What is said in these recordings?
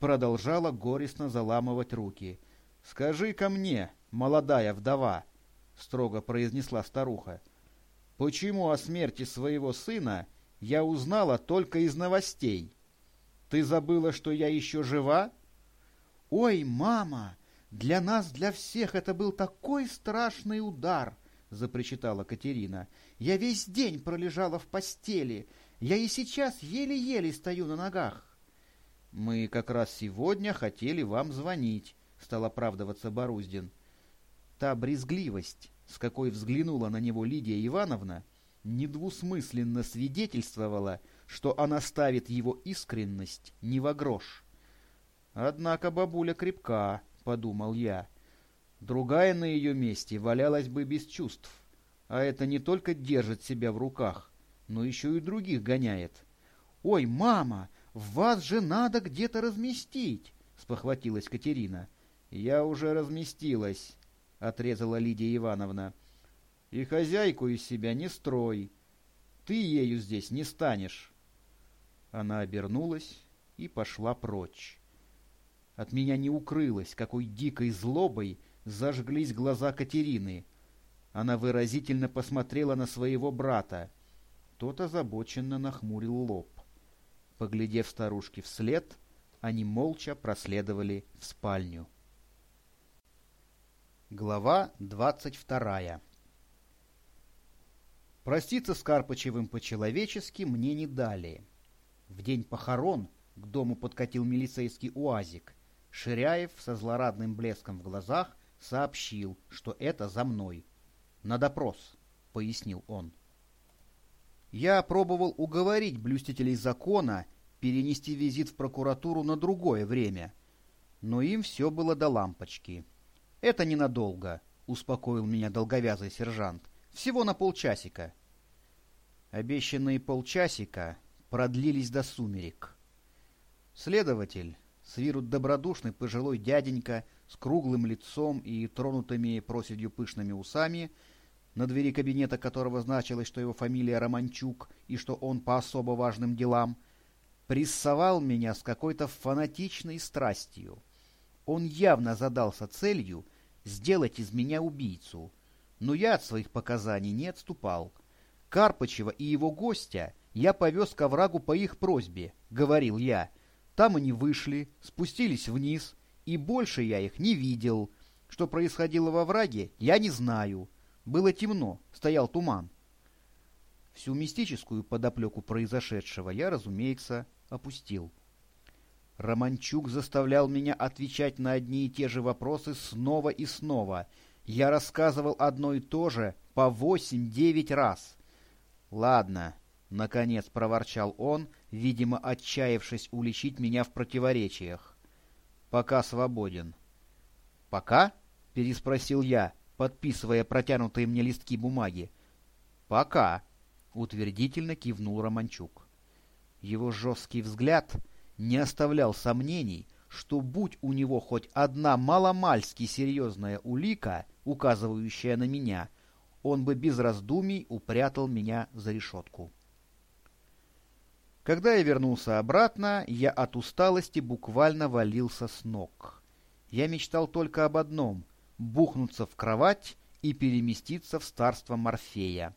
продолжала горестно заламывать руки. «Скажи-ка мне, молодая вдова», — строго произнесла старуха, — «почему о смерти своего сына я узнала только из новостей? Ты забыла, что я еще жива?» «Ой, мама, для нас, для всех это был такой страшный удар!» — запричитала Катерина. «Я весь день пролежала в постели. Я и сейчас еле-еле стою на ногах». «Мы как раз сегодня хотели вам звонить», — стал оправдываться Боруздин. Та брезгливость, с какой взглянула на него Лидия Ивановна, недвусмысленно свидетельствовала, что она ставит его искренность не во грош. «Однако бабуля крепка», — подумал я. Другая на ее месте валялась бы без чувств, а это не только держит себя в руках, но еще и других гоняет. «Ой, мама, вас же надо где-то разместить!» — спохватилась Катерина. «Я уже разместилась», — отрезала Лидия Ивановна. «И хозяйку из себя не строй. Ты ею здесь не станешь». Она обернулась и пошла прочь. От меня не укрылось, какой дикой злобой зажглись глаза Катерины. Она выразительно посмотрела на своего брата. Тот озабоченно нахмурил лоб. Поглядев старушке вслед, они молча проследовали в спальню. Глава двадцать вторая Проститься с Карпычевым по-человечески мне не дали. В день похорон к дому подкатил милицейский уазик. Ширяев со злорадным блеском в глазах сообщил, что это за мной. «На допрос», — пояснил он. Я пробовал уговорить блюстителей закона перенести визит в прокуратуру на другое время, но им все было до лампочки. «Это ненадолго», — успокоил меня долговязый сержант. «Всего на полчасика». Обещанные полчасика продлились до сумерек. Следователь, с добродушный пожилой дяденька с круглым лицом и тронутыми проседью пышными усами — на двери кабинета которого значилось, что его фамилия Романчук и что он по особо важным делам, прессовал меня с какой-то фанатичной страстью. Он явно задался целью сделать из меня убийцу, но я от своих показаний не отступал. Карпычева и его гостя я повез к оврагу по их просьбе, говорил я. Там они вышли, спустились вниз, и больше я их не видел. Что происходило во враге, я не знаю. Было темно, стоял туман. Всю мистическую подоплеку произошедшего я, разумеется, опустил. Романчук заставлял меня отвечать на одни и те же вопросы снова и снова. Я рассказывал одно и то же по восемь-девять раз. «Ладно», — наконец проворчал он, видимо, отчаявшись уличить меня в противоречиях. «Пока свободен». «Пока?» — переспросил я подписывая протянутые мне листки бумаги. «Пока», — утвердительно кивнул Романчук. Его жесткий взгляд не оставлял сомнений, что будь у него хоть одна маломальски серьезная улика, указывающая на меня, он бы без раздумий упрятал меня за решетку. Когда я вернулся обратно, я от усталости буквально валился с ног. Я мечтал только об одном бухнуться в кровать и переместиться в царство Морфея.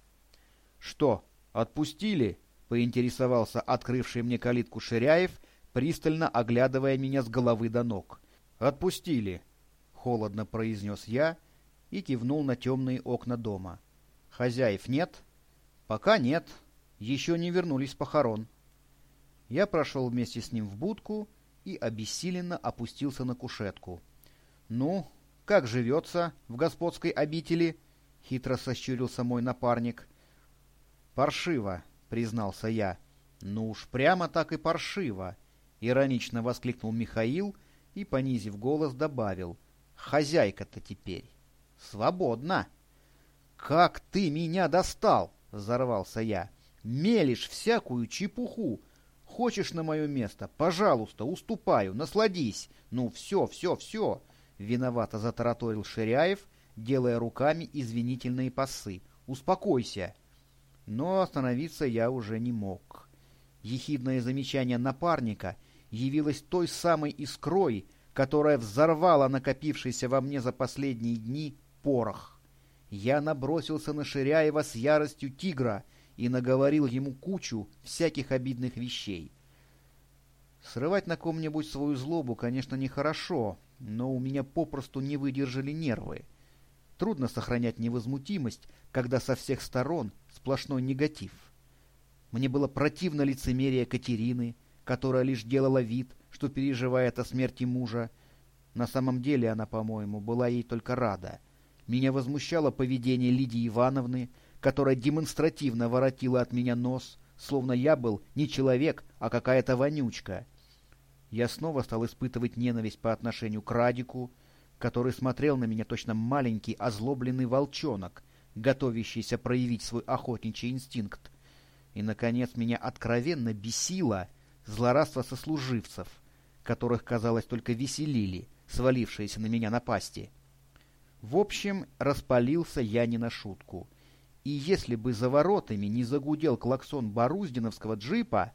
«Что, отпустили?» — поинтересовался открывший мне калитку Ширяев, пристально оглядывая меня с головы до ног. «Отпустили», — холодно произнес я и кивнул на темные окна дома. «Хозяев нет?» «Пока нет. Еще не вернулись с похорон». Я прошел вместе с ним в будку и обессиленно опустился на кушетку. «Ну, как живется в господской обители? — хитро сощурился мой напарник. — Паршиво, — признался я. — Ну уж прямо так и паршиво, — иронично воскликнул Михаил и, понизив голос, добавил. — Хозяйка-то теперь свободна. — Как ты меня достал! — взорвался я. — Мелешь всякую чепуху. Хочешь на мое место? Пожалуйста, уступаю, насладись. Ну, все, все, все. Виновато затараторил Ширяев, делая руками извинительные пасы. «Успокойся!» Но остановиться я уже не мог. Ехидное замечание напарника явилась той самой искрой, которая взорвала накопившийся во мне за последние дни порох. Я набросился на Ширяева с яростью тигра и наговорил ему кучу всяких обидных вещей. Срывать на ком-нибудь свою злобу, конечно, нехорошо, но у меня попросту не выдержали нервы. Трудно сохранять невозмутимость, когда со всех сторон сплошной негатив. Мне было противно лицемерие Катерины, которая лишь делала вид, что переживает о смерти мужа. На самом деле она, по-моему, была ей только рада. Меня возмущало поведение Лидии Ивановны, которая демонстративно воротила от меня нос, словно я был не человек, а какая-то вонючка. Я снова стал испытывать ненависть по отношению к Радику, который смотрел на меня точно маленький озлобленный волчонок, готовящийся проявить свой охотничий инстинкт. И, наконец, меня откровенно бесило злорадство сослуживцев, которых, казалось, только веселили, свалившиеся на меня напасти. В общем, распалился я не на шутку — и если бы за воротами не загудел клаксон Боруздиновского джипа,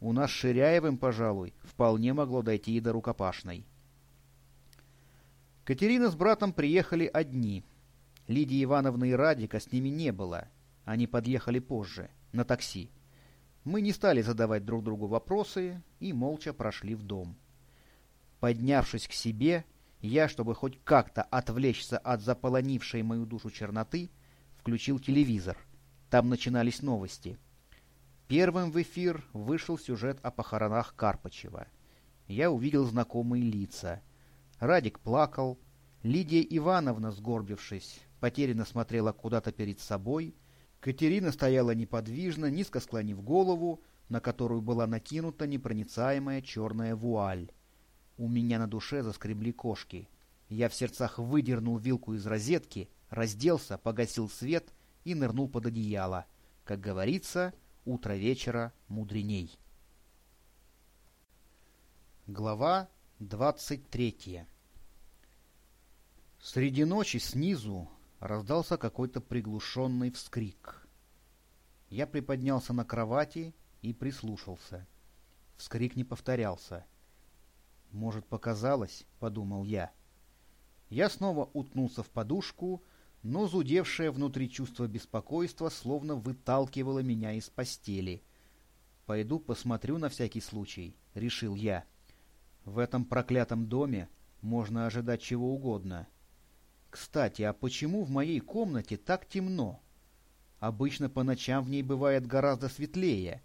у нас с Ширяевым, пожалуй, вполне могло дойти и до рукопашной. Катерина с братом приехали одни. Лидии Ивановны и Радика с ними не было. Они подъехали позже, на такси. Мы не стали задавать друг другу вопросы и молча прошли в дом. Поднявшись к себе, я, чтобы хоть как-то отвлечься от заполонившей мою душу черноты, включил телевизор. Там начинались новости. Первым в эфир вышел сюжет о похоронах Карпачева. Я увидел знакомые лица. Радик плакал. Лидия Ивановна, сгорбившись, потерянно смотрела куда-то перед собой. Катерина стояла неподвижно, низко склонив голову, на которую была накинута непроницаемая черная вуаль. У меня на душе заскребли кошки. Я в сердцах выдернул вилку из розетки — разделся, погасил свет и нырнул под одеяло. Как говорится, утро вечера мудреней. Глава двадцать третья Среди ночи снизу раздался какой-то приглушенный вскрик. Я приподнялся на кровати и прислушался. Вскрик не повторялся. «Может, показалось?» — подумал я. Я снова уткнулся в подушку но зудевшее внутри чувство беспокойства словно выталкивало меня из постели. «Пойду посмотрю на всякий случай», — решил я. «В этом проклятом доме можно ожидать чего угодно. Кстати, а почему в моей комнате так темно? Обычно по ночам в ней бывает гораздо светлее.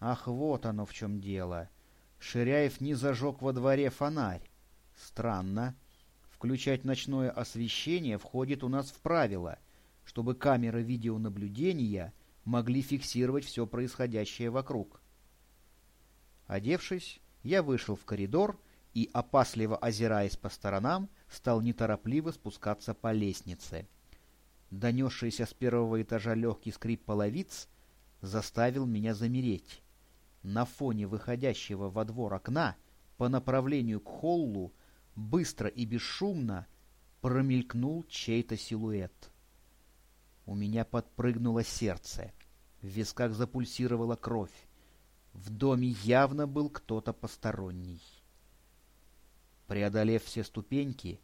Ах, вот оно в чем дело. Ширяев не зажег во дворе фонарь. Странно». Включать ночное освещение входит у нас в правило, чтобы камеры видеонаблюдения могли фиксировать все происходящее вокруг. Одевшись, я вышел в коридор и, опасливо озираясь по сторонам, стал неторопливо спускаться по лестнице. Донесшийся с первого этажа легкий скрип половиц заставил меня замереть. На фоне выходящего во двор окна по направлению к холлу быстро и бесшумно промелькнул чей-то силуэт. У меня подпрыгнуло сердце, в висках запульсировала кровь. В доме явно был кто-то посторонний. Преодолев все ступеньки,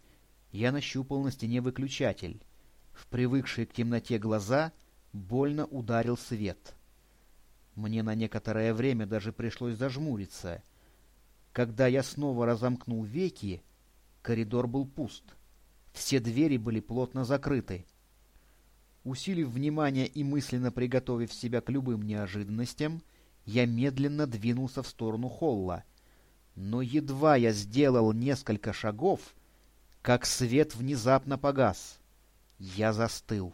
я нащупал на стене выключатель. В привыкшие к темноте глаза больно ударил свет. Мне на некоторое время даже пришлось зажмуриться. Когда я снова разомкнул веки, Коридор был пуст. Все двери были плотно закрыты. Усилив внимание и мысленно приготовив себя к любым неожиданностям, я медленно двинулся в сторону холла. Но едва я сделал несколько шагов, как свет внезапно погас. Я застыл.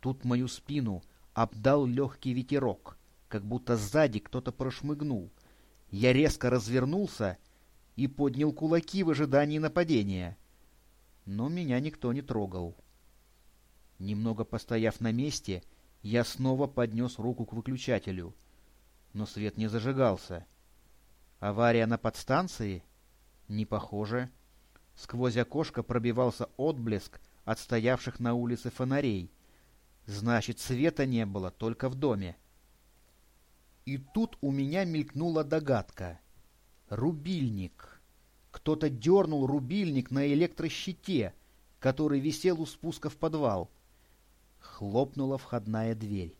Тут мою спину обдал легкий ветерок, как будто сзади кто-то прошмыгнул. Я резко развернулся и поднял кулаки в ожидании нападения. Но меня никто не трогал. Немного постояв на месте, я снова поднес руку к выключателю. Но свет не зажигался. Авария на подстанции? Не похоже. Сквозь окошко пробивался отблеск от стоявших на улице фонарей. Значит, света не было только в доме. И тут у меня мелькнула догадка — Рубильник. Кто-то дернул рубильник на электрощите, который висел у спуска в подвал. Хлопнула входная дверь.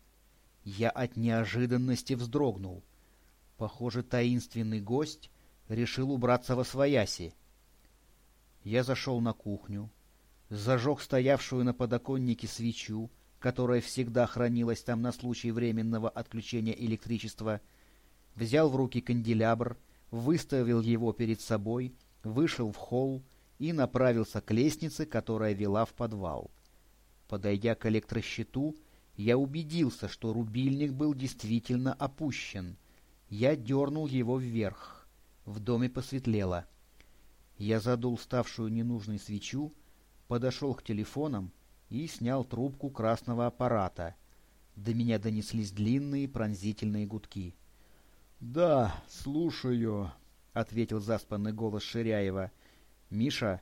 Я от неожиданности вздрогнул. Похоже, таинственный гость решил убраться во свояси. Я зашел на кухню, зажег стоявшую на подоконнике свечу, которая всегда хранилась там на случай временного отключения электричества, взял в руки канделябр, выставил его перед собой, вышел в холл и направился к лестнице, которая вела в подвал. Подойдя к электрощиту, я убедился, что рубильник был действительно опущен. Я дернул его вверх. В доме посветлело. Я задул ставшую ненужной свечу, подошел к телефонам и снял трубку красного аппарата. До меня донеслись длинные пронзительные гудки. — Да, слушаю, — ответил заспанный голос Ширяева. — Миша,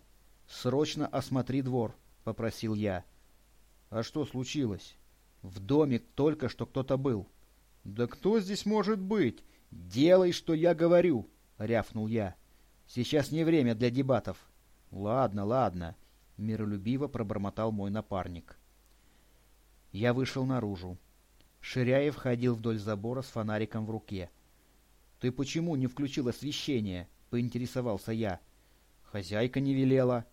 срочно осмотри двор, — попросил я. — А что случилось? — В доме только что кто-то был. — Да кто здесь может быть? Делай, что я говорю, — рявкнул я. — Сейчас не время для дебатов. — Ладно, ладно, — миролюбиво пробормотал мой напарник. Я вышел наружу. Ширяев ходил вдоль забора с фонариком в руке. «Ты почему не включил освещение?» — поинтересовался я. «Хозяйка не велела».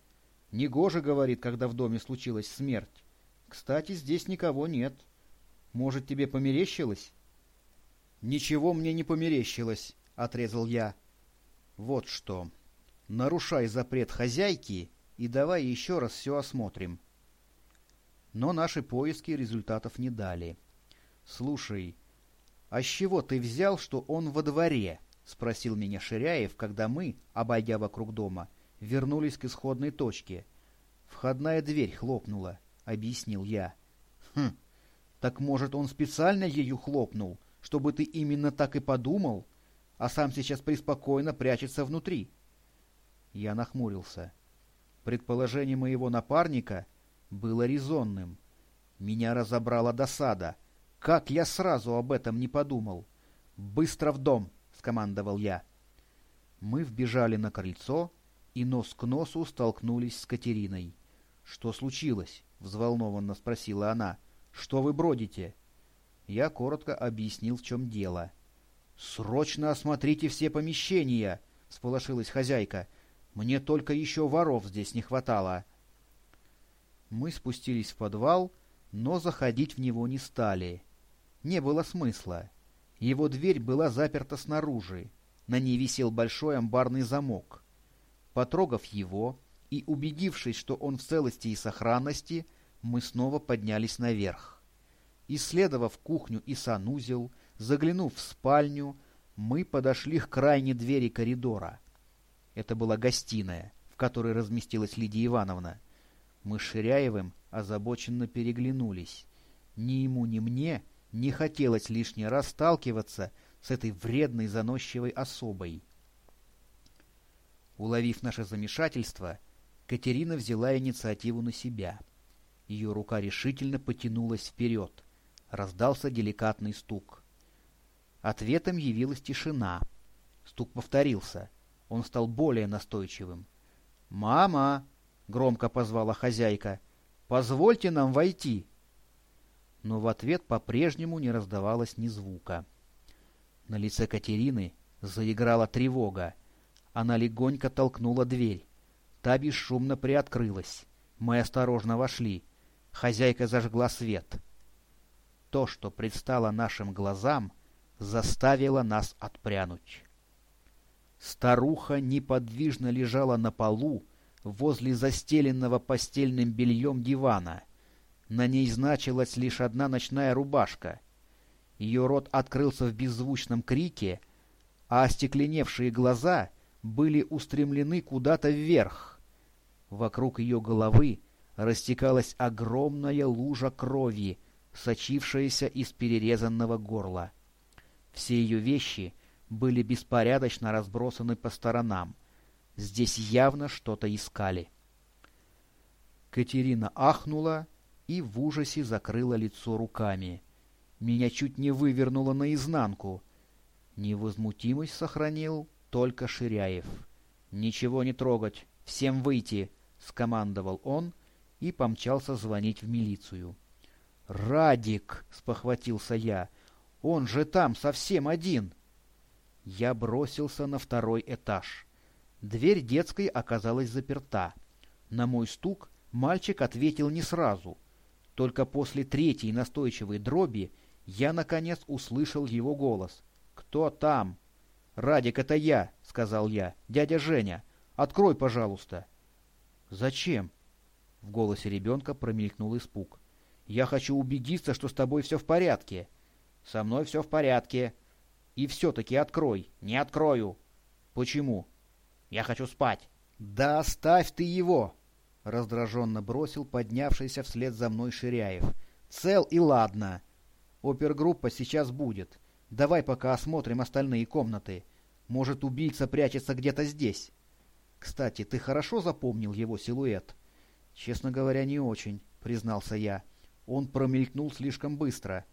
«Негоже, — говорит, — когда в доме случилась смерть. Кстати, здесь никого нет. Может, тебе померещилось?» «Ничего мне не померещилось», — отрезал я. «Вот что. Нарушай запрет хозяйки и давай еще раз все осмотрим». Но наши поиски результатов не дали. «Слушай, «А с чего ты взял, что он во дворе?» — спросил меня Ширяев, когда мы, обойдя вокруг дома, вернулись к исходной точке. «Входная дверь хлопнула», — объяснил я. «Хм, так может он специально ею хлопнул, чтобы ты именно так и подумал, а сам сейчас преспокойно прячется внутри?» Я нахмурился. Предположение моего напарника было резонным. Меня разобрала досада — как я сразу об этом не подумал? Быстро в дом, скомандовал я. Мы вбежали на крыльцо и нос к носу столкнулись с Катериной. Что случилось? взволнованно спросила она. Что вы бродите? Я коротко объяснил, в чем дело. Срочно осмотрите все помещения, сполошилась хозяйка. Мне только еще воров здесь не хватало. Мы спустились в подвал, но заходить в него не стали не было смысла. Его дверь была заперта снаружи. На ней висел большой амбарный замок. Потрогав его и убедившись, что он в целости и сохранности, мы снова поднялись наверх. Исследовав кухню и санузел, заглянув в спальню, мы подошли к крайней двери коридора. Это была гостиная, в которой разместилась Лидия Ивановна. Мы с Ширяевым озабоченно переглянулись. Ни ему, ни мне — не хотелось лишний раз сталкиваться с этой вредной заносчивой особой. Уловив наше замешательство, Катерина взяла инициативу на себя. Ее рука решительно потянулась вперед. Раздался деликатный стук. Ответом явилась тишина. Стук повторился. Он стал более настойчивым. «Мама!» — громко позвала хозяйка. «Позвольте нам войти!» но в ответ по-прежнему не раздавалось ни звука. На лице Катерины заиграла тревога. Она легонько толкнула дверь. Та бесшумно приоткрылась. Мы осторожно вошли. Хозяйка зажгла свет. То, что предстало нашим глазам, заставило нас отпрянуть. Старуха неподвижно лежала на полу возле застеленного постельным бельем дивана — на ней значилась лишь одна ночная рубашка. Ее рот открылся в беззвучном крике, а остекленевшие глаза были устремлены куда-то вверх. Вокруг ее головы растекалась огромная лужа крови, сочившаяся из перерезанного горла. Все ее вещи были беспорядочно разбросаны по сторонам. Здесь явно что-то искали. Катерина ахнула и в ужасе закрыла лицо руками. Меня чуть не вывернуло наизнанку. Невозмутимость сохранил только Ширяев. «Ничего не трогать, всем выйти!» — скомандовал он и помчался звонить в милицию. «Радик!» — спохватился я. «Он же там совсем один!» Я бросился на второй этаж. Дверь детской оказалась заперта. На мой стук мальчик ответил не сразу. Только после третьей настойчивой дроби я, наконец, услышал его голос. «Кто там?» «Радик, это я», — сказал я. «Дядя Женя, открой, пожалуйста». «Зачем?» — в голосе ребенка промелькнул испуг. «Я хочу убедиться, что с тобой все в порядке». «Со мной все в порядке». «И все-таки открой». «Не открою». «Почему?» «Я хочу спать». «Да оставь ты его!» — раздраженно бросил поднявшийся вслед за мной Ширяев. «Цел и ладно. Опергруппа сейчас будет. Давай пока осмотрим остальные комнаты. Может, убийца прячется где-то здесь. Кстати, ты хорошо запомнил его силуэт? Честно говоря, не очень, признался я. Он промелькнул слишком быстро.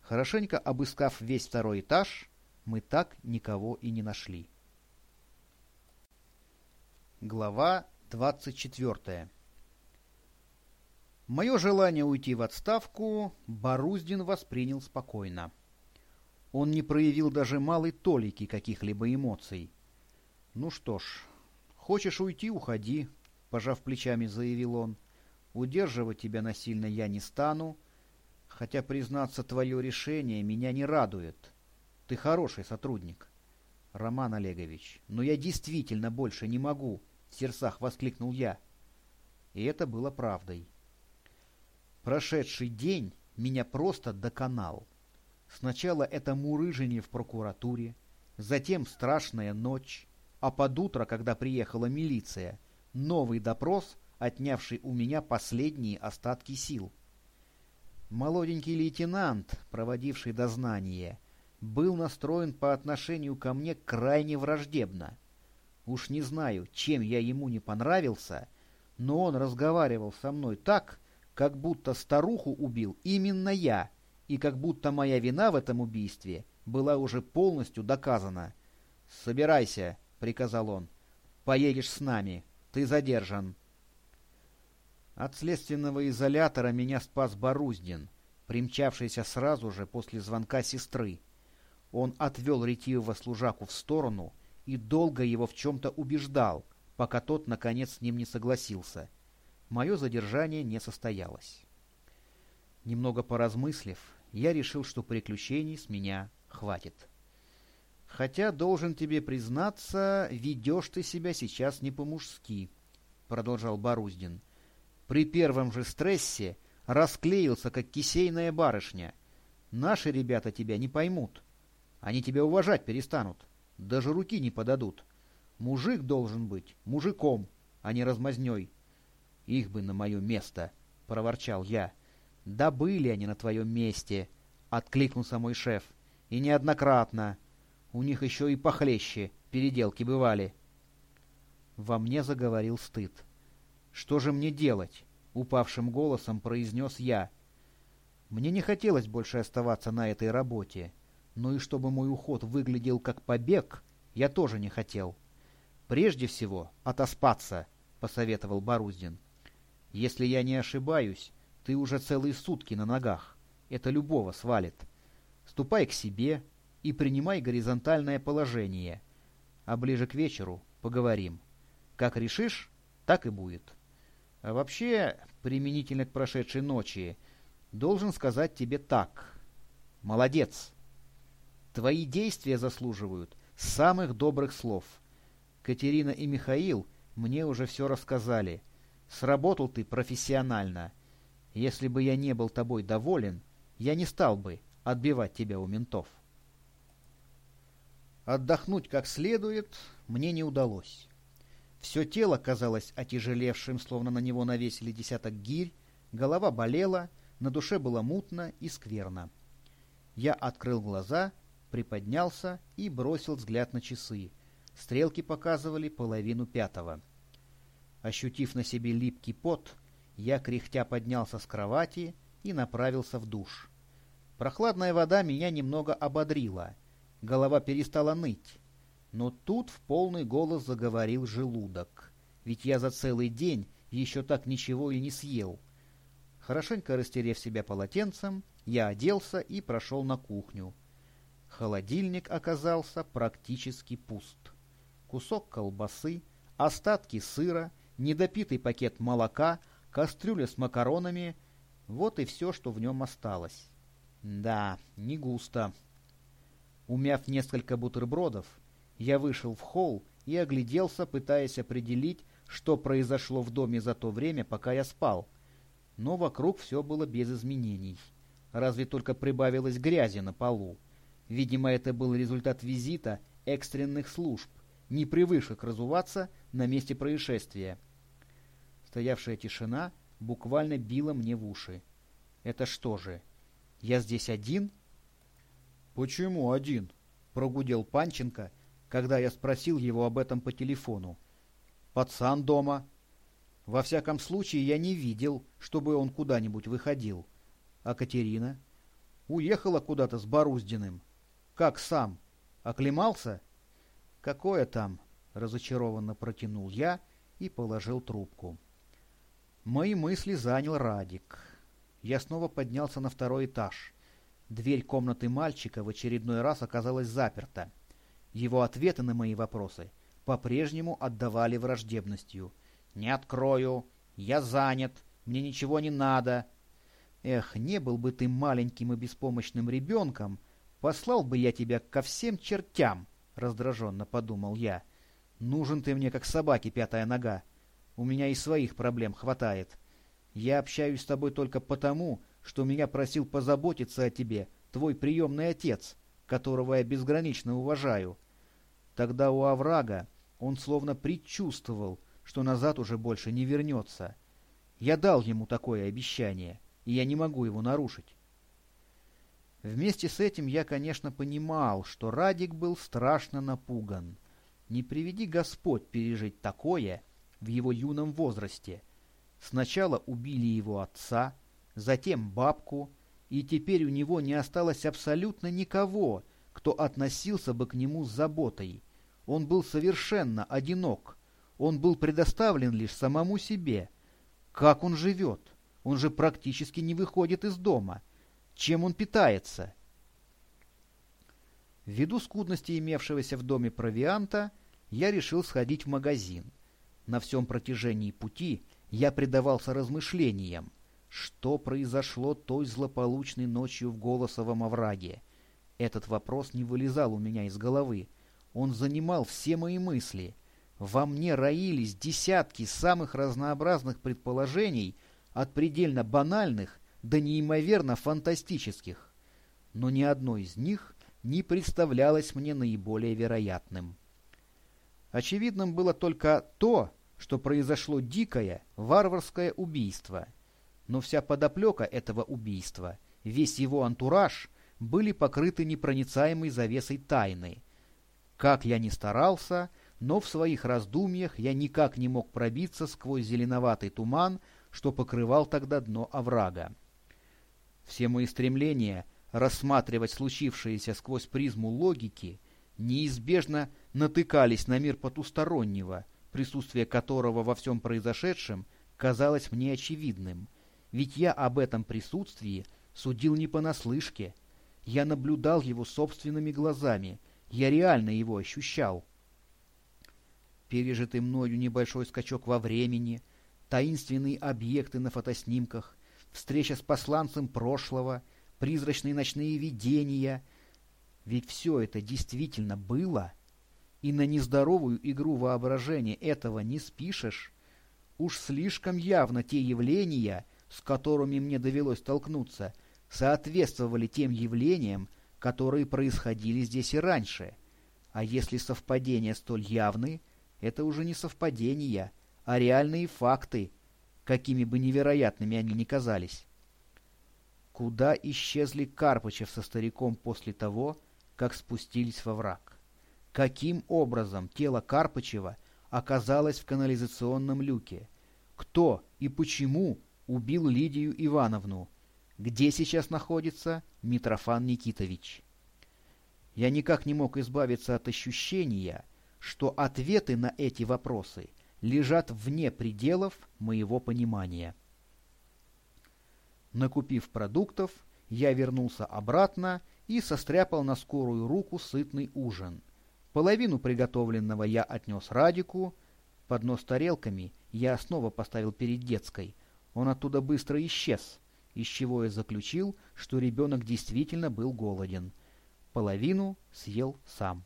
Хорошенько обыскав весь второй этаж, мы так никого и не нашли. Глава 24 Мое желание уйти в отставку Боруздин воспринял спокойно. Он не проявил даже малой толики каких-либо эмоций. «Ну что ж, хочешь уйти — уходи», — пожав плечами, заявил он. «Удерживать тебя насильно я не стану, хотя, признаться, твое решение меня не радует. Ты хороший сотрудник». «Роман Олегович, но я действительно больше не могу», — в сердцах воскликнул я. И это было правдой. Прошедший день меня просто доконал. Сначала это мурыжение в прокуратуре, затем страшная ночь, а под утро, когда приехала милиция, новый допрос, отнявший у меня последние остатки сил. Молоденький лейтенант, проводивший дознание, был настроен по отношению ко мне крайне враждебно. Уж не знаю, чем я ему не понравился, но он разговаривал со мной так, как будто старуху убил именно я, и как будто моя вина в этом убийстве была уже полностью доказана. «Собирайся», — приказал он. «Поедешь с нами. Ты задержан». От следственного изолятора меня спас Боруздин, примчавшийся сразу же после звонка сестры. Он отвел ретивого служаку в сторону и долго его в чем-то убеждал, пока тот, наконец, с ним не согласился — мое задержание не состоялось. Немного поразмыслив, я решил, что приключений с меня хватит. Хотя, должен тебе признаться, ведешь ты себя сейчас не по-мужски, — продолжал Боруздин. При первом же стрессе расклеился, как кисейная барышня. Наши ребята тебя не поймут. Они тебя уважать перестанут, даже руки не подадут. Мужик должен быть мужиком, а не размазней. Их бы на мое место, — проворчал я. Да были они на твоем месте, — откликнулся мой шеф. И неоднократно. У них еще и похлеще переделки бывали. Во мне заговорил стыд. Что же мне делать? — упавшим голосом произнес я. Мне не хотелось больше оставаться на этой работе, но и чтобы мой уход выглядел как побег, я тоже не хотел. Прежде всего, отоспаться, — посоветовал Боруздин. Если я не ошибаюсь, ты уже целые сутки на ногах. Это любого свалит. Ступай к себе и принимай горизонтальное положение. А ближе к вечеру поговорим. Как решишь, так и будет. А вообще, применительно к прошедшей ночи, должен сказать тебе так. Молодец. Твои действия заслуживают самых добрых слов. Катерина и Михаил мне уже все рассказали — Сработал ты профессионально. Если бы я не был тобой доволен, я не стал бы отбивать тебя у ментов. Отдохнуть как следует мне не удалось. Все тело казалось отяжелевшим, словно на него навесили десяток гирь, голова болела, на душе было мутно и скверно. Я открыл глаза, приподнялся и бросил взгляд на часы. Стрелки показывали половину пятого. Ощутив на себе липкий пот, я кряхтя поднялся с кровати и направился в душ. Прохладная вода меня немного ободрила. Голова перестала ныть. Но тут в полный голос заговорил желудок. Ведь я за целый день еще так ничего и не съел. Хорошенько растерев себя полотенцем, я оделся и прошел на кухню. Холодильник оказался практически пуст. Кусок колбасы, остатки сыра, недопитый пакет молока, кастрюля с макаронами — вот и все, что в нем осталось. Да, не густо. Умяв несколько бутербродов, я вышел в холл и огляделся, пытаясь определить, что произошло в доме за то время, пока я спал. Но вокруг все было без изменений. Разве только прибавилось грязи на полу. Видимо, это был результат визита экстренных служб, не привыкших разуваться на месте происшествия. Стоявшая тишина буквально била мне в уши. Это что же, я здесь один? Почему один? Прогудел Панченко, когда я спросил его об этом по телефону. Пацан дома. Во всяком случае, я не видел, чтобы он куда-нибудь выходил. А Катерина? Уехала куда-то с Боруздиным. Как сам? Оклемался? Какое там? Разочарованно протянул я и положил трубку. Мои мысли занял Радик. Я снова поднялся на второй этаж. Дверь комнаты мальчика в очередной раз оказалась заперта. Его ответы на мои вопросы по-прежнему отдавали враждебностью. «Не открою! Я занят! Мне ничего не надо!» «Эх, не был бы ты маленьким и беспомощным ребенком!» «Послал бы я тебя ко всем чертям!» — раздраженно подумал я. «Нужен ты мне, как собаке пятая нога. У меня и своих проблем хватает. Я общаюсь с тобой только потому, что меня просил позаботиться о тебе твой приемный отец, которого я безгранично уважаю. Тогда у оврага он словно предчувствовал, что назад уже больше не вернется. Я дал ему такое обещание, и я не могу его нарушить. Вместе с этим я, конечно, понимал, что Радик был страшно напуган. Не приведи Господь пережить такое в его юном возрасте. Сначала убили его отца, затем бабку, и теперь у него не осталось абсолютно никого, кто относился бы к нему с заботой. Он был совершенно одинок. Он был предоставлен лишь самому себе. Как он живет? Он же практически не выходит из дома. Чем он питается? Ввиду скудности имевшегося в доме провианта, я решил сходить в магазин. На всем протяжении пути я предавался размышлениям. Что произошло той злополучной ночью в Голосовом овраге? Этот вопрос не вылезал у меня из головы. Он занимал все мои мысли. Во мне роились десятки самых разнообразных предположений, от предельно банальных до неимоверно фантастических, но ни одно из них не представлялось мне наиболее вероятным. Очевидным было только то, что произошло дикое, варварское убийство. Но вся подоплека этого убийства, весь его антураж были покрыты непроницаемой завесой тайны. Как я ни старался, но в своих раздумьях я никак не мог пробиться сквозь зеленоватый туман, что покрывал тогда дно оврага. Все мои стремления рассматривать случившееся сквозь призму логики неизбежно натыкались на мир потустороннего, присутствие которого во всем произошедшем казалось мне очевидным. Ведь я об этом присутствии судил не понаслышке. Я наблюдал его собственными глазами, я реально его ощущал. Пережитый мною небольшой скачок во времени, таинственные объекты на фотоснимках, встреча с посланцем прошлого, призрачные ночные видения. Ведь все это действительно было, и на нездоровую игру воображения этого не спишешь. Уж слишком явно те явления, с которыми мне довелось столкнуться, соответствовали тем явлениям, которые происходили здесь и раньше. А если совпадения столь явны, это уже не совпадения, а реальные факты — какими бы невероятными они ни казались. Куда исчезли Карпычев со стариком после того, как спустились во враг? Каким образом тело Карпычева оказалось в канализационном люке? Кто и почему убил Лидию Ивановну? Где сейчас находится Митрофан Никитович? Я никак не мог избавиться от ощущения, что ответы на эти вопросы лежат вне пределов моего понимания. Накупив продуктов, я вернулся обратно и состряпал на скорую руку сытный ужин. Половину приготовленного я отнес Радику, поднос с тарелками я снова поставил перед детской. Он оттуда быстро исчез, из чего я заключил, что ребенок действительно был голоден. Половину съел сам.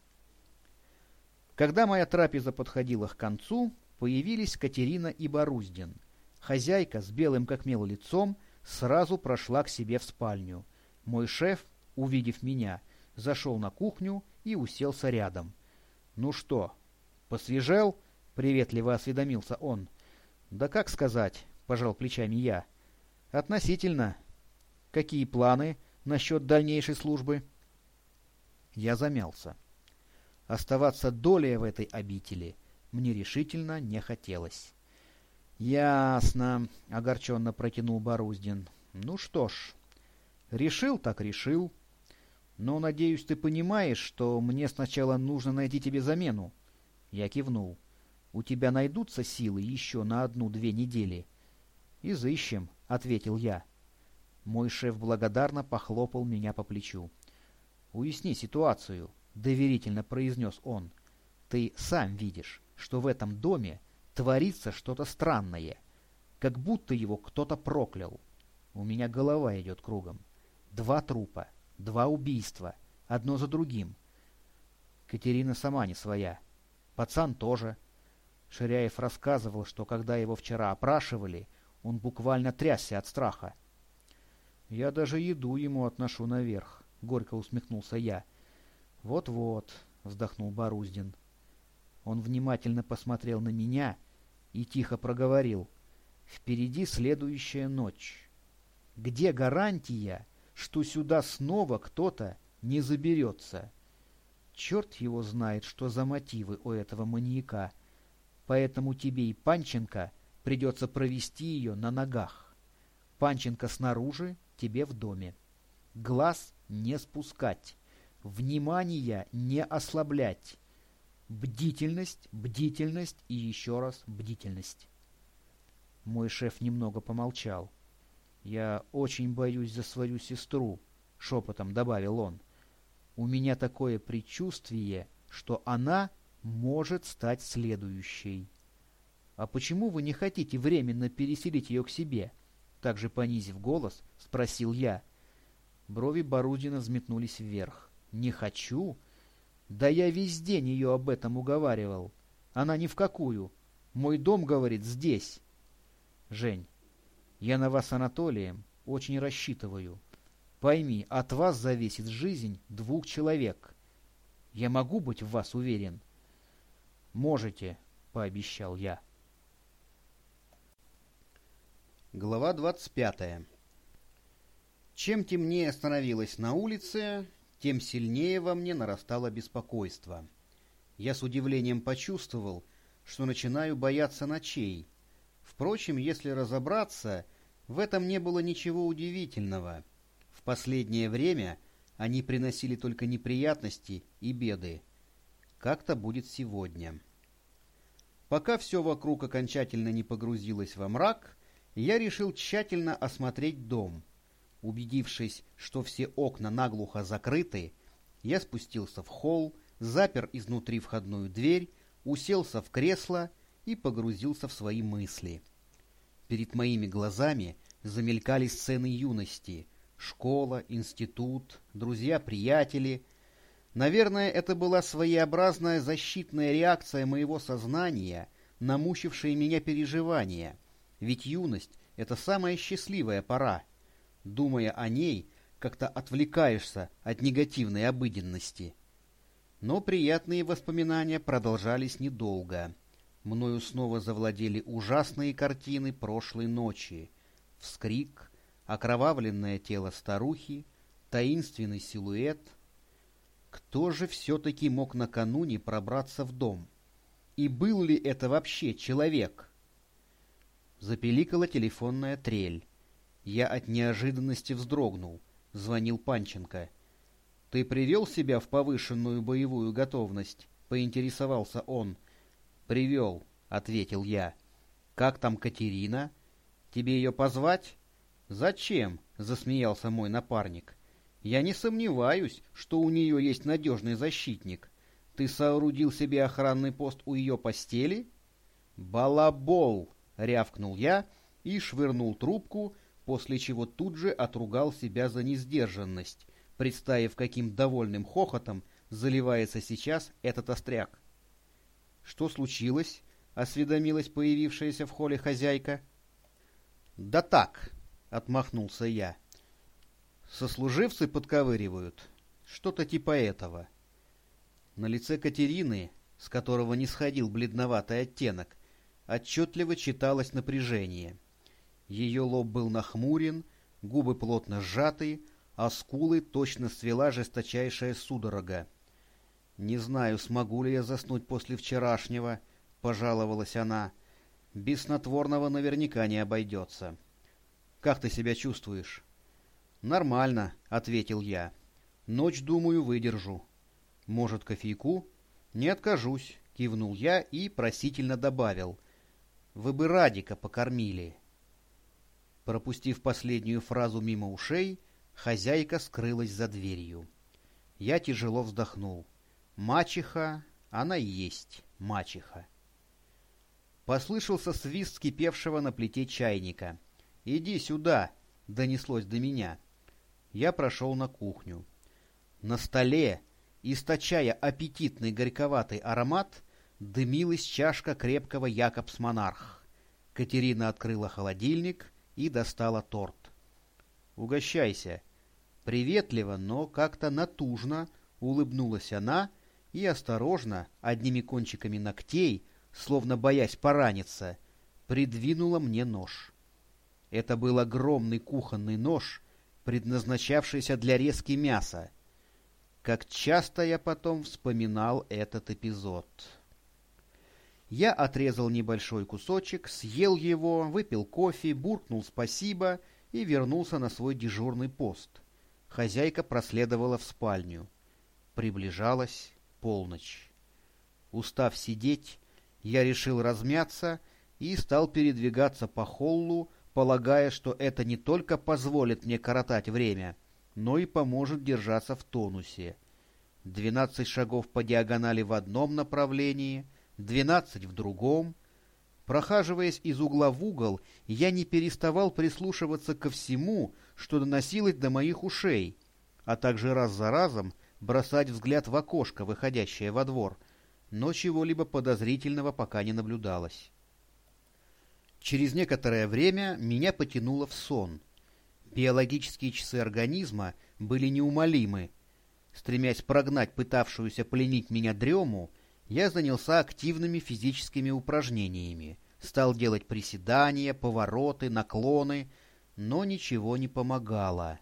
Когда моя трапеза подходила к концу, появились Катерина и Боруздин. Хозяйка с белым как мел лицом сразу прошла к себе в спальню. Мой шеф, увидев меня, зашел на кухню и уселся рядом. «Ну что, посвежел?» — приветливо осведомился он. «Да как сказать?» — пожал плечами я. «Относительно. Какие планы насчет дальнейшей службы?» Я замялся. Оставаться долей в этой обители мне решительно не хотелось. «Ясно», — огорченно протянул Боруздин. «Ну что ж, решил так решил. Но, надеюсь, ты понимаешь, что мне сначала нужно найти тебе замену». Я кивнул. «У тебя найдутся силы еще на одну-две недели?» «Изыщем», — ответил я. Мой шеф благодарно похлопал меня по плечу. «Уясни ситуацию», — доверительно произнес он. «Ты сам видишь, что в этом доме творится что-то странное, как будто его кто-то проклял. У меня голова идет кругом. Два трупа, два убийства, одно за другим. Катерина сама не своя. Пацан тоже. Ширяев рассказывал, что когда его вчера опрашивали, он буквально трясся от страха. «Я даже еду ему отношу наверх», — горько усмехнулся я. «Вот-вот», — вздохнул Боруздин. Он внимательно посмотрел на меня и тихо проговорил. «Впереди следующая ночь. Где гарантия, что сюда снова кто-то не заберется? Черт его знает, что за мотивы у этого маньяка. Поэтому тебе и Панченко придется провести ее на ногах. Панченко снаружи, тебе в доме. Глаз не спускать, внимание не ослаблять». Бдительность, бдительность и еще раз бдительность. Мой шеф немного помолчал. «Я очень боюсь за свою сестру», — шепотом добавил он. «У меня такое предчувствие, что она может стать следующей». «А почему вы не хотите временно переселить ее к себе?» Также понизив голос, спросил я. Брови Борудина взметнулись вверх. «Не хочу? Да я весь день ее об этом уговаривал. Она ни в какую. Мой дом, говорит, здесь. Жень, я на вас, Анатолием, очень рассчитываю. Пойми, от вас зависит жизнь двух человек. Я могу быть в вас уверен? Можете, пообещал я. Глава двадцать пятая. Чем темнее становилось на улице, тем сильнее во мне нарастало беспокойство. Я с удивлением почувствовал, что начинаю бояться ночей. Впрочем, если разобраться, в этом не было ничего удивительного. В последнее время они приносили только неприятности и беды. Как-то будет сегодня. Пока все вокруг окончательно не погрузилось во мрак, я решил тщательно осмотреть дом — Убедившись, что все окна наглухо закрыты, я спустился в холл, запер изнутри входную дверь, уселся в кресло и погрузился в свои мысли. Перед моими глазами замелькали сцены юности. Школа, институт, друзья-приятели. Наверное, это была своеобразная защитная реакция моего сознания на мучившие меня переживания. Ведь юность — это самая счастливая пора — Думая о ней, как-то отвлекаешься от негативной обыденности. Но приятные воспоминания продолжались недолго. Мною снова завладели ужасные картины прошлой ночи. Вскрик, окровавленное тело старухи, таинственный силуэт. Кто же все-таки мог накануне пробраться в дом? И был ли это вообще человек? Запеликала телефонная трель. Я от неожиданности вздрогнул. Звонил Панченко. «Ты привел себя в повышенную боевую готовность?» — поинтересовался он. «Привел», — ответил я. «Как там Катерина? Тебе ее позвать?» «Зачем?» — засмеялся мой напарник. «Я не сомневаюсь, что у нее есть надежный защитник. Ты соорудил себе охранный пост у ее постели?» «Балабол!» — рявкнул я и швырнул трубку, после чего тут же отругал себя за несдержанность, представив, каким довольным хохотом заливается сейчас этот остряк. «Что случилось?» — осведомилась появившаяся в холле хозяйка. «Да так», — отмахнулся я. «Сослуживцы подковыривают. Что-то типа этого». На лице Катерины, с которого не сходил бледноватый оттенок, отчетливо читалось напряжение. Ее лоб был нахмурен, губы плотно сжаты, а скулы точно свела жесточайшая судорога. «Не знаю, смогу ли я заснуть после вчерашнего», — пожаловалась она. «Без снотворного наверняка не обойдется». «Как ты себя чувствуешь?» «Нормально», — ответил я. «Ночь, думаю, выдержу». «Может, кофейку?» «Не откажусь», — кивнул я и просительно добавил. «Вы бы Радика покормили». Пропустив последнюю фразу мимо ушей, хозяйка скрылась за дверью. Я тяжело вздохнул. Мачеха, она и есть мачеха. Послышался свист кипевшего на плите чайника. «Иди сюда!» — донеслось до меня. Я прошел на кухню. На столе, источая аппетитный горьковатый аромат, дымилась чашка крепкого Якобс-монарх. Катерина открыла холодильник и достала торт. «Угощайся!» Приветливо, но как-то натужно улыбнулась она и осторожно, одними кончиками ногтей, словно боясь пораниться, придвинула мне нож. Это был огромный кухонный нож, предназначавшийся для резки мяса. Как часто я потом вспоминал этот эпизод. Я отрезал небольшой кусочек, съел его, выпил кофе, буркнул спасибо и вернулся на свой дежурный пост. Хозяйка проследовала в спальню. Приближалась полночь. Устав сидеть, я решил размяться и стал передвигаться по холлу, полагая, что это не только позволит мне коротать время, но и поможет держаться в тонусе. Двенадцать шагов по диагонали в одном направлении, двенадцать в другом. Прохаживаясь из угла в угол, я не переставал прислушиваться ко всему, что доносилось до моих ушей, а также раз за разом — бросать взгляд в окошко, выходящее во двор, но чего-либо подозрительного пока не наблюдалось. Через некоторое время меня потянуло в сон. Биологические часы организма были неумолимы. Стремясь прогнать пытавшуюся пленить меня дрему, я занялся активными физическими упражнениями, стал делать приседания, повороты, наклоны, но ничего не помогало.